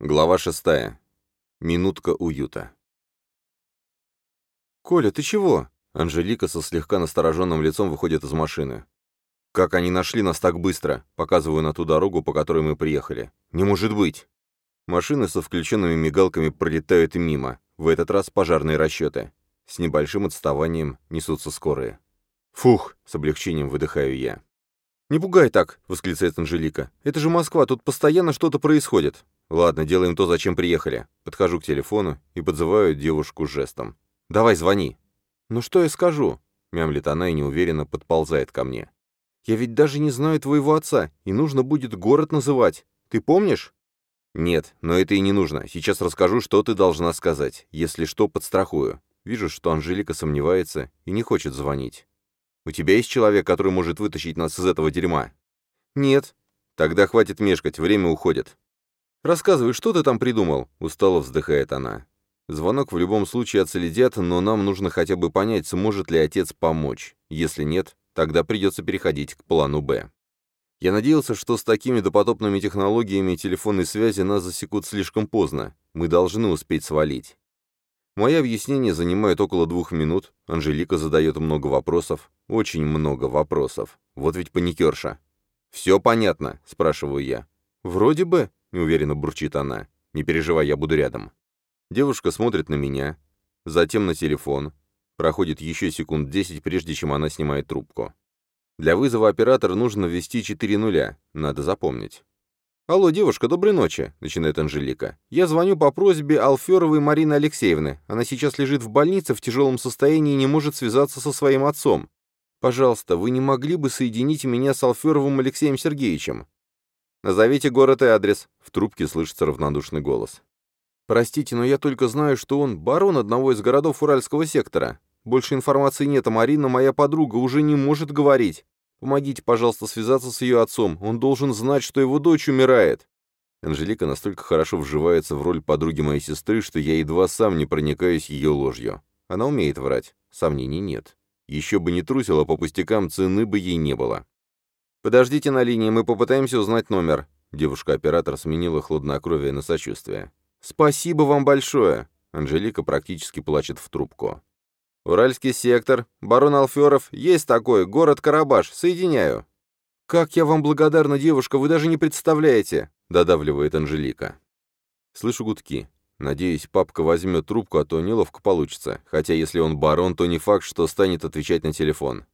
Глава шестая. Минутка уюта. «Коля, ты чего?» Анжелика со слегка настороженным лицом выходит из машины. «Как они нашли нас так быстро?» Показываю на ту дорогу, по которой мы приехали. «Не может быть!» Машины со включенными мигалками пролетают мимо. В этот раз пожарные расчеты. С небольшим отставанием несутся скорые. «Фух!» — с облегчением выдыхаю я. «Не пугай так!» — восклицает Анжелика. «Это же Москва, тут постоянно что-то происходит!» «Ладно, делаем то, зачем приехали». Подхожу к телефону и подзываю девушку жестом. «Давай, звони». «Ну что я скажу?» — мямлит она и неуверенно подползает ко мне. «Я ведь даже не знаю твоего отца, и нужно будет город называть. Ты помнишь?» «Нет, но это и не нужно. Сейчас расскажу, что ты должна сказать. Если что, подстрахую. Вижу, что Анжелика сомневается и не хочет звонить. У тебя есть человек, который может вытащить нас из этого дерьма?» «Нет». «Тогда хватит мешкать, время уходит». «Рассказывай, что ты там придумал?» — устало вздыхает она. Звонок в любом случае отследят, но нам нужно хотя бы понять, сможет ли отец помочь. Если нет, тогда придется переходить к плану «Б». Я надеялся, что с такими допотопными технологиями телефонной связи нас засекут слишком поздно. Мы должны успеть свалить. Мои объяснения занимают около двух минут. Анжелика задает много вопросов. Очень много вопросов. Вот ведь паникерша. «Все понятно?» — спрашиваю я. «Вроде бы», — неуверенно бурчит она. «Не переживай, я буду рядом». Девушка смотрит на меня, затем на телефон. Проходит еще секунд десять, прежде чем она снимает трубку. Для вызова оператора нужно ввести четыре нуля, надо запомнить. «Алло, девушка, доброй ночи», — начинает Анжелика. «Я звоню по просьбе Алферовой Марины Алексеевны. Она сейчас лежит в больнице в тяжелом состоянии и не может связаться со своим отцом. Пожалуйста, вы не могли бы соединить меня с Алферовым Алексеем Сергеевичем?» «Назовите город и адрес», — в трубке слышится равнодушный голос. «Простите, но я только знаю, что он барон одного из городов Уральского сектора. Больше информации нет, а Марина, моя подруга, уже не может говорить. Помогите, пожалуйста, связаться с ее отцом. Он должен знать, что его дочь умирает». Анжелика настолько хорошо вживается в роль подруги моей сестры, что я едва сам не проникаюсь ее ложью. Она умеет врать, сомнений нет. Еще бы не трусила по пустякам, цены бы ей не было. «Подождите на линии, мы попытаемся узнать номер». Девушка-оператор сменила хладнокровие на сочувствие. «Спасибо вам большое!» Анжелика практически плачет в трубку. «Уральский сектор. Барон Алферов. Есть такой. Город Карабаш. Соединяю». «Как я вам благодарна, девушка, вы даже не представляете!» — додавливает Анжелика. Слышу гудки. Надеюсь, папка возьмет трубку, а то неловко получится. Хотя если он барон, то не факт, что станет отвечать на телефон.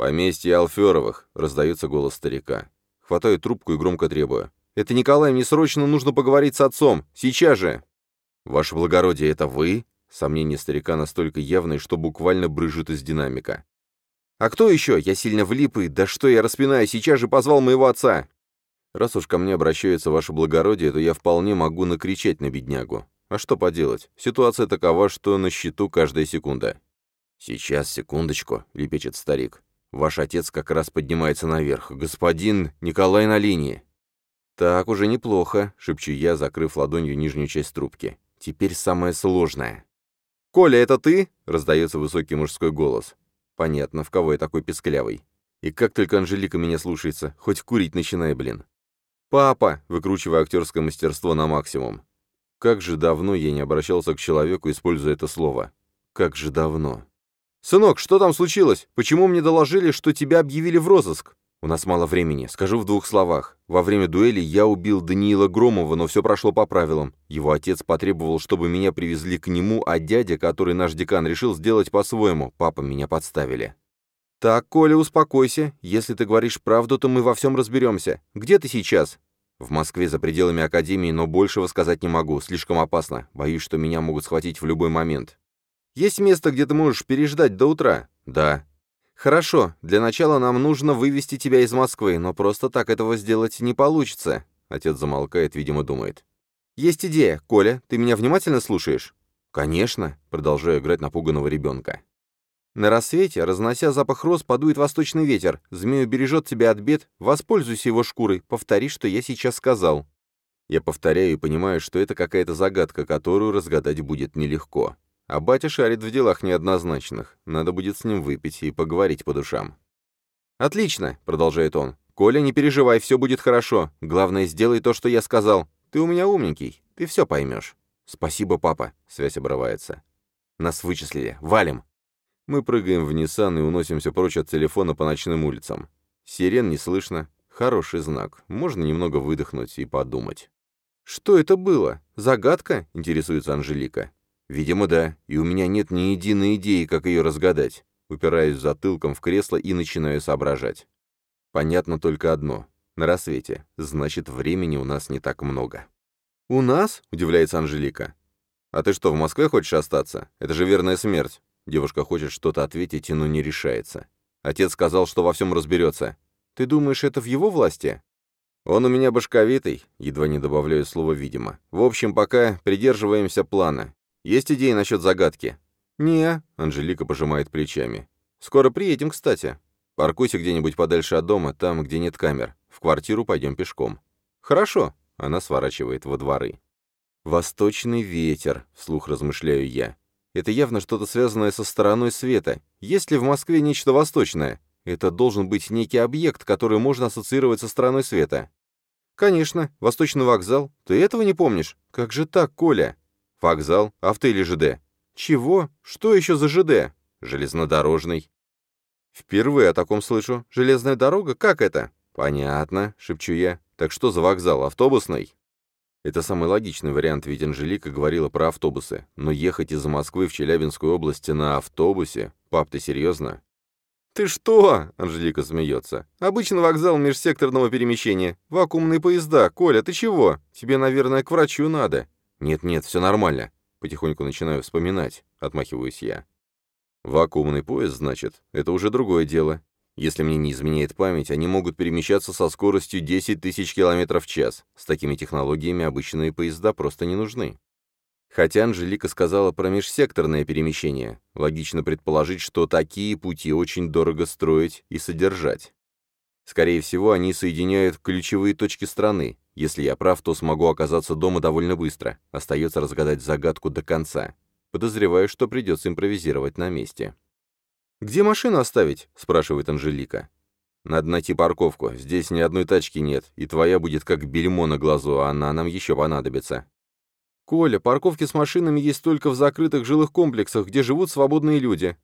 «Поместье Алферовых», — раздается голос старика. Хватаю трубку и громко требую. «Это Николай, мне срочно нужно поговорить с отцом. Сейчас же!» «Ваше благородие, это вы?» Сомнение старика настолько явное, что буквально брыжет из динамика. «А кто еще? Я сильно влип и... Да что я распинаю, сейчас же позвал моего отца!» «Раз уж ко мне обращается ваше благородие, то я вполне могу накричать на беднягу. А что поделать? Ситуация такова, что на счету каждая секунда». «Сейчас, секундочку», — лепечет старик. Ваш отец как раз поднимается наверх. Господин Николай на линии». «Так уже неплохо», — шепчу я, закрыв ладонью нижнюю часть трубки. «Теперь самое сложное». «Коля, это ты?» — раздается высокий мужской голос. Понятно, в кого я такой песклявый. И как только Анжелика меня слушается, хоть курить начинай, блин. «Папа!» — выкручивая актерское мастерство на максимум. Как же давно я не обращался к человеку, используя это слово. Как же давно. «Сынок, что там случилось? Почему мне доложили, что тебя объявили в розыск?» «У нас мало времени. Скажу в двух словах. Во время дуэли я убил Даниила Громова, но все прошло по правилам. Его отец потребовал, чтобы меня привезли к нему, а дядя, который наш декан, решил сделать по-своему. Папа меня подставили». «Так, Коля, успокойся. Если ты говоришь правду, то мы во всем разберемся. Где ты сейчас?» «В Москве, за пределами Академии, но большего сказать не могу. Слишком опасно. Боюсь, что меня могут схватить в любой момент. Есть место, где ты можешь переждать до утра?» «Да». «Хорошо. Для начала нам нужно вывести тебя из Москвы, но просто так этого сделать не получится». Отец замолкает, видимо, думает. «Есть идея. Коля, ты меня внимательно слушаешь?» «Конечно», — продолжаю играть напуганного ребенка. «На рассвете, разнося запах роз, подует восточный ветер. Змею бережет тебя от бед. Воспользуйся его шкурой. Повтори, что я сейчас сказал». Я повторяю и понимаю, что это какая-то загадка, которую разгадать будет нелегко. А батя шарит в делах неоднозначных. Надо будет с ним выпить и поговорить по душам. «Отлично», — продолжает он. «Коля, не переживай, все будет хорошо. Главное, сделай то, что я сказал. Ты у меня умненький, ты все поймешь. Спасибо, папа. Связь обрывается. Нас вычислили. Валим. Мы прыгаем в Ниссан и уносимся прочь от телефона по ночным улицам. Сирен не слышно. Хороший знак. Можно немного выдохнуть и подумать. «Что это было? Загадка?» — интересуется Анжелика. «Видимо, да, и у меня нет ни единой идеи, как ее разгадать». Упираюсь затылком в кресло и начинаю соображать. Понятно только одно. На рассвете. Значит, времени у нас не так много. «У нас?» — удивляется Анжелика. «А ты что, в Москве хочешь остаться? Это же верная смерть». Девушка хочет что-то ответить, но не решается. Отец сказал, что во всем разберется. «Ты думаешь, это в его власти?» «Он у меня башковитый», — едва не добавляю слово «видимо». «В общем, пока придерживаемся плана. Есть идеи насчет загадки?» «Не», — Анжелика пожимает плечами. «Скоро приедем, кстати. Паркуйся где-нибудь подальше от дома, там, где нет камер. В квартиру пойдем пешком». «Хорошо», — она сворачивает во дворы. «Восточный ветер», — вслух размышляю я. «Это явно что-то связанное со стороной света. Есть ли в Москве нечто восточное? Это должен быть некий объект, который можно ассоциировать со стороной света». «Конечно, Восточный вокзал. Ты этого не помнишь? Как же так, Коля?» «Вокзал? Авто или ЖД?» «Чего? Что еще за ЖД?» «Железнодорожный». «Впервые о таком слышу. Железная дорога? Как это?» «Понятно», — шепчу я. «Так что за вокзал? Автобусный?» Это самый логичный вариант, ведь Анжелика говорила про автобусы. Но ехать из Москвы в Челябинскую область на автобусе? Пап, ты серьезно? «Ты что?» — Анжелика смеется. «Обычный вокзал межсекторного перемещения. Вакуумные поезда. Коля, ты чего? Тебе, наверное, к врачу надо». «Нет-нет, все нормально. Потихоньку начинаю вспоминать, отмахиваюсь я. Вакуумный поезд, значит, это уже другое дело. Если мне не изменяет память, они могут перемещаться со скоростью 10 тысяч километров в час. С такими технологиями обычные поезда просто не нужны. Хотя Анжелика сказала про межсекторное перемещение. Логично предположить, что такие пути очень дорого строить и содержать. Скорее всего, они соединяют ключевые точки страны, если я прав, то смогу оказаться дома довольно быстро. Остается разгадать загадку до конца. Подозреваю, что придется импровизировать на месте. «Где машину оставить?» — спрашивает Анжелика. «Надо найти парковку. Здесь ни одной тачки нет, и твоя будет как бельмо на глазу, а она нам еще понадобится». «Коля, парковки с машинами есть только в закрытых жилых комплексах, где живут свободные люди».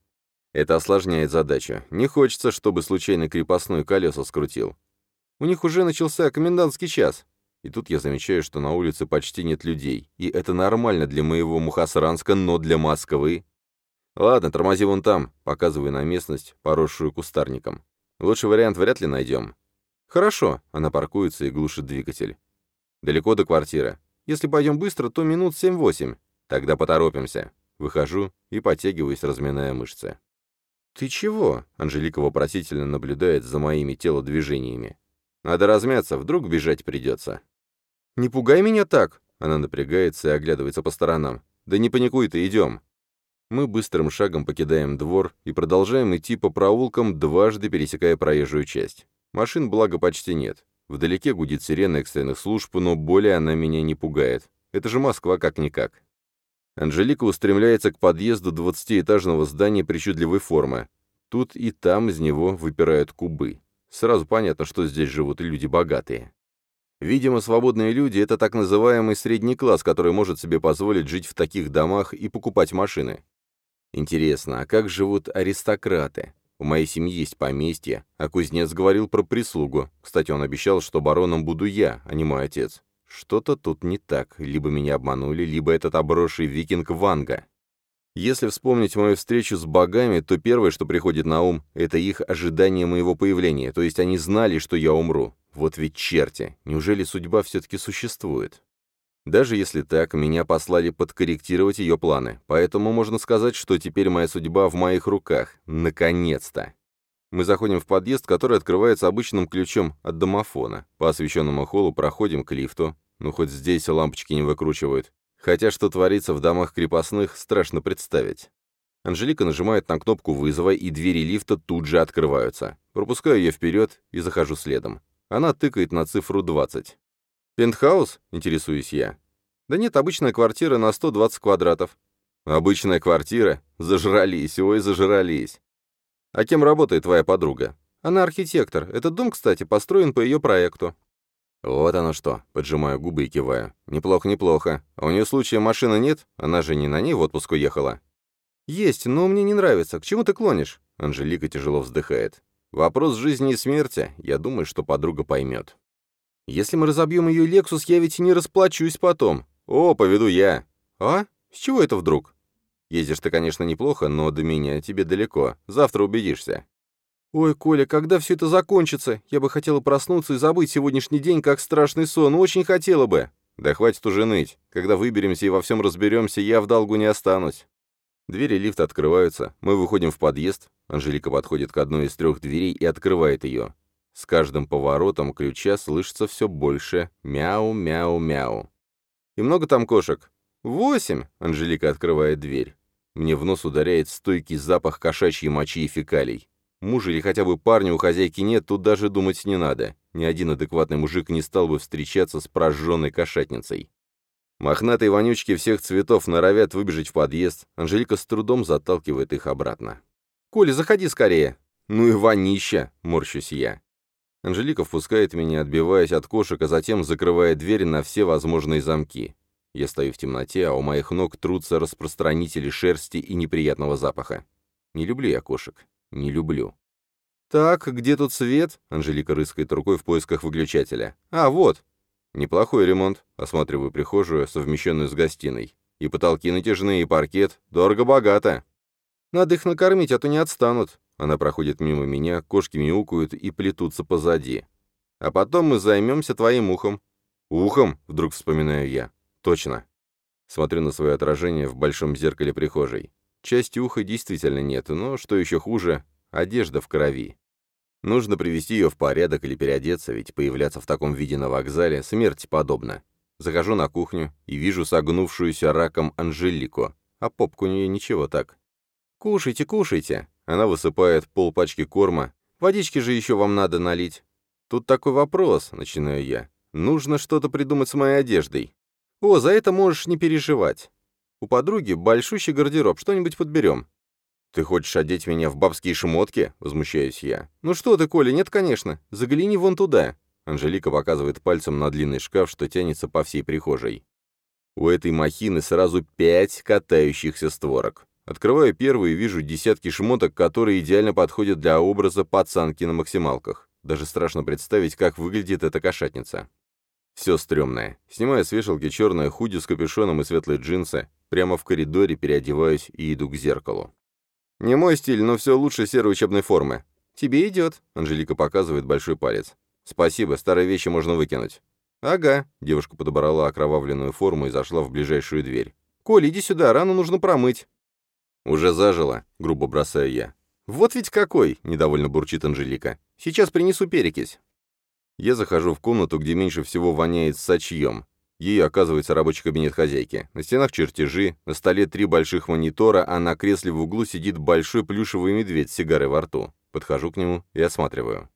Это осложняет задачу. Не хочется, чтобы случайно крепостной колеса скрутил. У них уже начался комендантский час. И тут я замечаю, что на улице почти нет людей. И это нормально для моего Мухасранска, но для Москвы... Ладно, тормози вон там, показываю на местность, поросшую кустарником. Лучший вариант вряд ли найдем. Хорошо, она паркуется и глушит двигатель. Далеко до квартиры. Если пойдем быстро, то минут семь-восемь. Тогда поторопимся. Выхожу и подтягиваюсь, разминая мышцы. «Ты чего?» — Анжелика вопросительно наблюдает за моими телодвижениями. «Надо размяться, вдруг бежать придется». «Не пугай меня так!» Она напрягается и оглядывается по сторонам. «Да не паникуй ты, идем!» Мы быстрым шагом покидаем двор и продолжаем идти по проулкам, дважды пересекая проезжую часть. Машин, благо, почти нет. Вдалеке гудит сирена экстренных служб, но более она меня не пугает. Это же Москва как-никак. Анжелика устремляется к подъезду двадцатиэтажного здания причудливой формы. Тут и там из него выпирают кубы. Сразу понятно, что здесь живут люди богатые. Видимо, свободные люди — это так называемый средний класс, который может себе позволить жить в таких домах и покупать машины. Интересно, а как живут аристократы? У моей семьи есть поместье, а кузнец говорил про прислугу. Кстати, он обещал, что бароном буду я, а не мой отец. Что-то тут не так, либо меня обманули, либо этот обросший викинг Ванга. Если вспомнить мою встречу с богами, то первое, что приходит на ум, это их ожидание моего появления, то есть они знали, что я умру. Вот ведь черти, неужели судьба все-таки существует? Даже если так, меня послали подкорректировать ее планы, поэтому можно сказать, что теперь моя судьба в моих руках. Наконец-то! Мы заходим в подъезд, который открывается обычным ключом от домофона. По освещенному холлу проходим к лифту. Ну, хоть здесь лампочки не выкручивают. Хотя что творится в домах крепостных, страшно представить. Анжелика нажимает на кнопку вызова, и двери лифта тут же открываются. Пропускаю ее вперед и захожу следом. Она тыкает на цифру 20. «Пентхаус?» — интересуюсь я. «Да нет, обычная квартира на 120 квадратов». «Обычная квартира? Зажрались, ой, зажрались». «А кем работает твоя подруга?» «Она архитектор. Этот дом, кстати, построен по ее проекту». «Вот оно что», — поджимаю губы и киваю. «Неплохо, неплохо. А у нее случая машины нет? Она же не на ней в отпуск уехала». «Есть, но мне не нравится. К чему ты клонишь?» Анжелика тяжело вздыхает. «Вопрос жизни и смерти. Я думаю, что подруга поймет». «Если мы разобьем ее Лексус, я ведь не расплачусь потом». «О, поведу я». «А? С чего это вдруг?» «Ездишь ты, конечно, неплохо, но до меня тебе далеко. Завтра убедишься». «Ой, Коля, когда все это закончится? Я бы хотела проснуться и забыть сегодняшний день как страшный сон. Очень хотела бы». «Да хватит уже ныть. Когда выберемся и во всем разберемся, я в долгу не останусь». Двери лифта открываются, мы выходим в подъезд, Анжелика подходит к одной из трех дверей и открывает ее. С каждым поворотом ключа слышится все больше мяу-мяу-мяу. «И много там кошек?» «Восемь!» — Анжелика открывает дверь. Мне в нос ударяет стойкий запах кошачьей мочи и фекалий. Мужа или хотя бы парня у хозяйки нет, тут даже думать не надо. Ни один адекватный мужик не стал бы встречаться с прожженной кошатницей. Мохнатые вонючки всех цветов норовят выбежать в подъезд. Анжелика с трудом заталкивает их обратно. «Коля, заходи скорее!» «Ну и вонища!» — морщусь я. Анжелика впускает меня, отбиваясь от кошек, а затем закрывает дверь на все возможные замки. Я стою в темноте, а у моих ног трутся распространители шерсти и неприятного запаха. Не люблю я кошек. Не люблю. «Так, где тут свет?» — Анжелика рыскает рукой в поисках выключателя. «А, вот!» Неплохой ремонт. Осматриваю прихожую, совмещенную с гостиной. И потолки натяжные, и паркет. Дорого-богато. Надо их накормить, а то не отстанут. Она проходит мимо меня, кошки мяукают и плетутся позади. А потом мы займемся твоим ухом. Ухом, вдруг вспоминаю я. Точно. Смотрю на свое отражение в большом зеркале прихожей. Части уха действительно нет, но, что еще хуже, одежда в крови. Нужно привести ее в порядок или переодеться, ведь появляться в таком виде на вокзале смерти подобно. Захожу на кухню и вижу согнувшуюся раком Анжелику, а попку у нее ничего так. «Кушайте, кушайте!» Она высыпает полпачки корма. «Водички же еще вам надо налить». «Тут такой вопрос», — начинаю я. «Нужно что-то придумать с моей одеждой». «О, за это можешь не переживать. У подруги большущий гардероб, что-нибудь подберем. «Ты хочешь одеть меня в бабские шмотки?» — возмущаюсь я. «Ну что ты, Коля, нет, конечно. Загляни вон туда». Анжелика показывает пальцем на длинный шкаф, что тянется по всей прихожей. У этой махины сразу пять катающихся створок. Открываю первую и вижу десятки шмоток, которые идеально подходят для образа пацанки на максималках. Даже страшно представить, как выглядит эта кошатница. Все стрёмное. Снимаю с вешалки черное худи с капюшоном и светлые джинсы. Прямо в коридоре переодеваюсь и иду к зеркалу. «Не мой стиль, но все лучше серой учебной формы». «Тебе идет», — Анжелика показывает большой палец. «Спасибо, старые вещи можно выкинуть». «Ага», — девушка подобрала окровавленную форму и зашла в ближайшую дверь. «Коль, иди сюда, рану нужно промыть». «Уже зажила», — грубо бросаю я. «Вот ведь какой!» — недовольно бурчит Анжелика. «Сейчас принесу перекись». Я захожу в комнату, где меньше всего воняет сачьем. Ей оказывается рабочий кабинет хозяйки. На стенах чертежи, на столе три больших монитора, а на кресле в углу сидит большой плюшевый медведь с сигарой во рту. Подхожу к нему и осматриваю.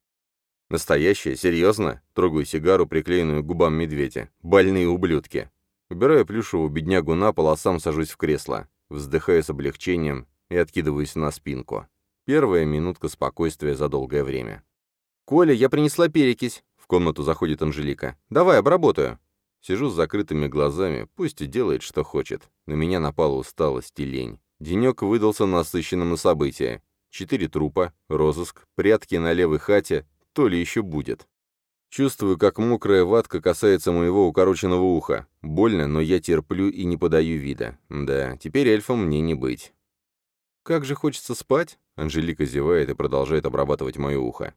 Настоящая? Серьезно? Трогаю сигару, приклеенную к губам медведя. Больные ублюдки. Убираю плюшевую беднягу на пол, а сам сажусь в кресло. Вздыхаю с облегчением и откидываюсь на спинку. Первая минутка спокойствия за долгое время. «Коля, я принесла перекись!» В комнату заходит Анжелика. «Давай, обработаю!» Сижу с закрытыми глазами, пусть и делает, что хочет. На меня напала усталость и лень. Денек выдался насыщенным на события. Четыре трупа, розыск, прятки на левой хате, то ли еще будет. Чувствую, как мокрая ватка касается моего укороченного уха. Больно, но я терплю и не подаю вида. Да, теперь эльфом мне не быть. «Как же хочется спать?» Анжелика зевает и продолжает обрабатывать мое ухо.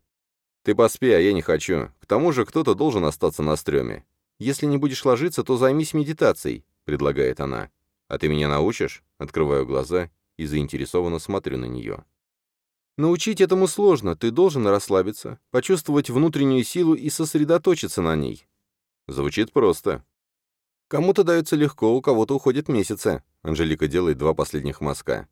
«Ты поспи, а я не хочу. К тому же кто-то должен остаться на стреме. «Если не будешь ложиться, то займись медитацией», — предлагает она. «А ты меня научишь?» Открываю глаза и заинтересованно смотрю на нее. «Научить этому сложно, ты должен расслабиться, почувствовать внутреннюю силу и сосредоточиться на ней». Звучит просто. «Кому-то дается легко, у кого-то уходит месяцы», — Анжелика делает два последних мазка.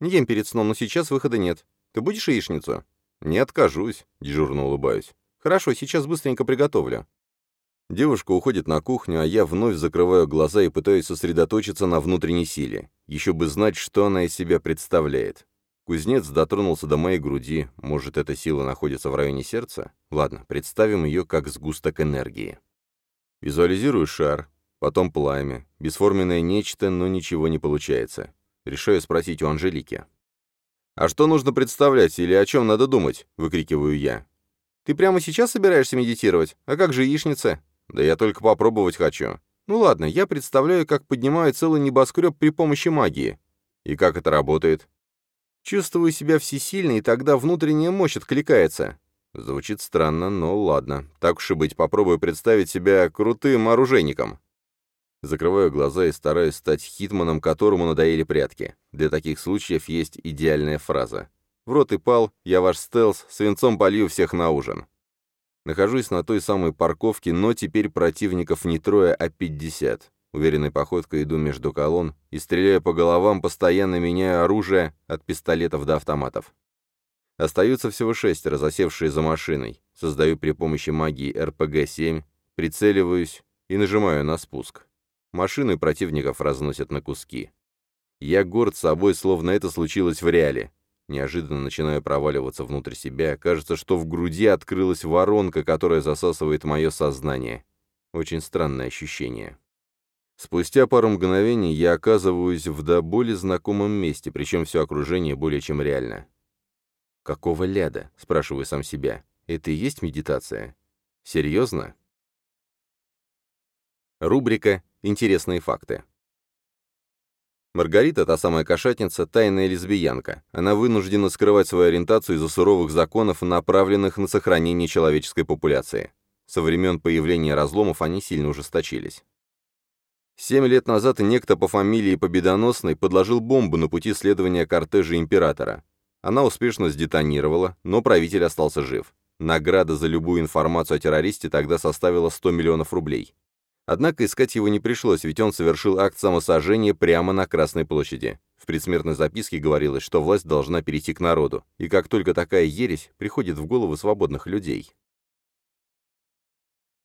«Не ем перед сном, но сейчас выхода нет. Ты будешь яичницу?» «Не откажусь», — дежурно улыбаюсь. «Хорошо, сейчас быстренько приготовлю». Девушка уходит на кухню, а я вновь закрываю глаза и пытаюсь сосредоточиться на внутренней силе. Еще бы знать, что она из себя представляет. Кузнец дотронулся до моей груди. Может, эта сила находится в районе сердца? Ладно, представим ее как сгусток энергии. Визуализирую шар, потом пламя, бесформенное нечто, но ничего не получается. Решаю спросить у Анжелики. «А что нужно представлять или о чем надо думать?» — выкрикиваю я. «Ты прямо сейчас собираешься медитировать? А как же яичница?» «Да я только попробовать хочу». «Ну ладно, я представляю, как поднимаю целый небоскреб при помощи магии». «И как это работает?» «Чувствую себя всесильной, и тогда внутренняя мощь откликается». Звучит странно, но ладно. Так уж и быть, попробую представить себя крутым оружейником. Закрываю глаза и стараюсь стать хитманом, которому надоели прятки. Для таких случаев есть идеальная фраза. «В рот и пал, я ваш стелс, свинцом полью всех на ужин». Нахожусь на той самой парковке, но теперь противников не трое, а пятьдесят. Уверенной походкой иду между колонн и, стреляя по головам, постоянно меняю оружие от пистолетов до автоматов. Остаются всего шестеро, засевшие за машиной. Создаю при помощи магии РПГ-7, прицеливаюсь и нажимаю на спуск. Машины противников разносят на куски. Я горд собой, словно это случилось в реале. Неожиданно начинаю проваливаться внутрь себя. Кажется, что в груди открылась воронка, которая засасывает мое сознание. Очень странное ощущение. Спустя пару мгновений я оказываюсь в до боли знакомом месте, причем все окружение более чем реально. «Какого ляда?» — спрашиваю сам себя. «Это и есть медитация? Серьезно?» Рубрика Интересные факты. Маргарита, та самая кошатница, тайная лесбиянка. Она вынуждена скрывать свою ориентацию из-за суровых законов, направленных на сохранение человеческой популяции. Со времен появления разломов они сильно ужесточились. Семь лет назад некто по фамилии Победоносный подложил бомбу на пути следования кортежа императора. Она успешно сдетонировала, но правитель остался жив. Награда за любую информацию о террористе тогда составила 100 миллионов рублей. Однако искать его не пришлось, ведь он совершил акт самосожжения прямо на Красной площади. В предсмертной записке говорилось, что власть должна перейти к народу, и как только такая ересь приходит в голову свободных людей.